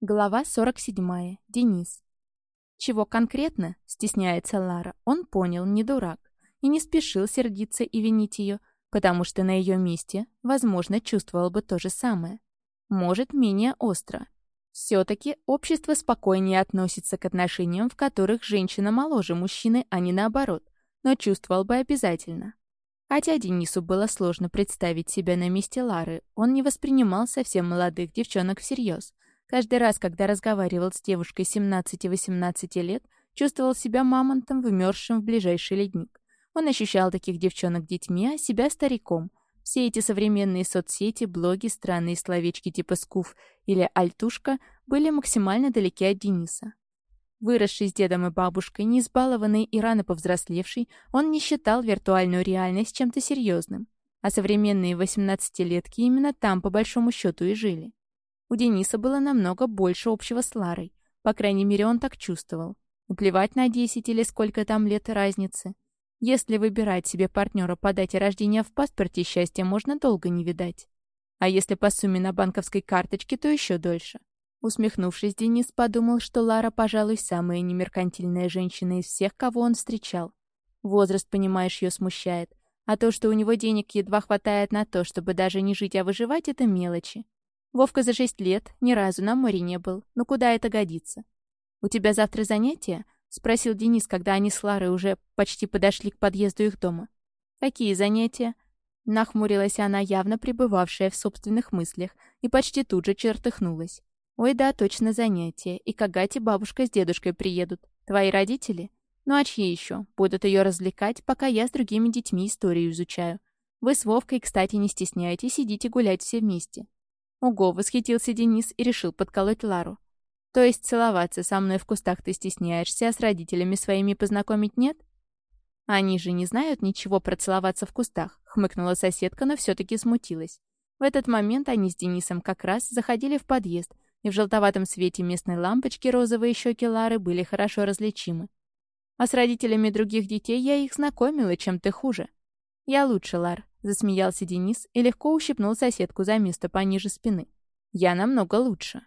Глава 47. Денис. Чего конкретно, стесняется Лара, он понял, не дурак, и не спешил сердиться и винить ее, потому что на ее месте, возможно, чувствовал бы то же самое. Может, менее остро. Все-таки общество спокойнее относится к отношениям, в которых женщина моложе мужчины, а не наоборот, но чувствовал бы обязательно. Хотя Денису было сложно представить себя на месте Лары, он не воспринимал совсем молодых девчонок всерьез, Каждый раз, когда разговаривал с девушкой 17-18 лет, чувствовал себя мамонтом, вымерзшим в ближайший ледник. Он ощущал таких девчонок детьми, а себя стариком. Все эти современные соцсети, блоги, странные словечки типа «скуф» или «альтушка» были максимально далеки от Дениса. Выросший с дедом и бабушкой, не избалованный и рано повзрослевший, он не считал виртуальную реальность чем-то серьезным. А современные 18-летки именно там, по большому счету, и жили. У Дениса было намного больше общего с Ларой. По крайней мере, он так чувствовал. Плевать на 10 или сколько там лет разницы. Если выбирать себе партнера по дате рождения в паспорте, счастья можно долго не видать. А если по сумме на банковской карточке, то еще дольше. Усмехнувшись, Денис подумал, что Лара, пожалуй, самая немеркантильная женщина из всех, кого он встречал. Возраст, понимаешь, ее смущает. А то, что у него денег едва хватает на то, чтобы даже не жить, а выживать, это мелочи. Вовка за шесть лет ни разу на море не был. Ну куда это годится? «У тебя завтра занятия?» — спросил Денис, когда они с Ларой уже почти подошли к подъезду их дома. «Какие занятия?» Нахмурилась она, явно пребывавшая в собственных мыслях, и почти тут же чертыхнулась. «Ой, да, точно занятия. И к бабушка с дедушкой приедут. Твои родители? Ну а чьи еще? Будут ее развлекать, пока я с другими детьми историю изучаю. Вы с Вовкой, кстати, не стесняйтесь, идите гулять все вместе. Ого, восхитился Денис и решил подколоть Лару. То есть целоваться со мной в кустах ты стесняешься, а с родителями своими познакомить нет? Они же не знают ничего про целоваться в кустах, хмыкнула соседка, но все-таки смутилась. В этот момент они с Денисом как раз заходили в подъезд, и в желтоватом свете местной лампочки розовые щеки Лары были хорошо различимы. А с родителями других детей я их знакомила, чем ты хуже. Я лучше, Лар. Засмеялся Денис и легко ущипнул соседку за место пониже спины. «Я намного лучше».